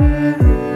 Bye.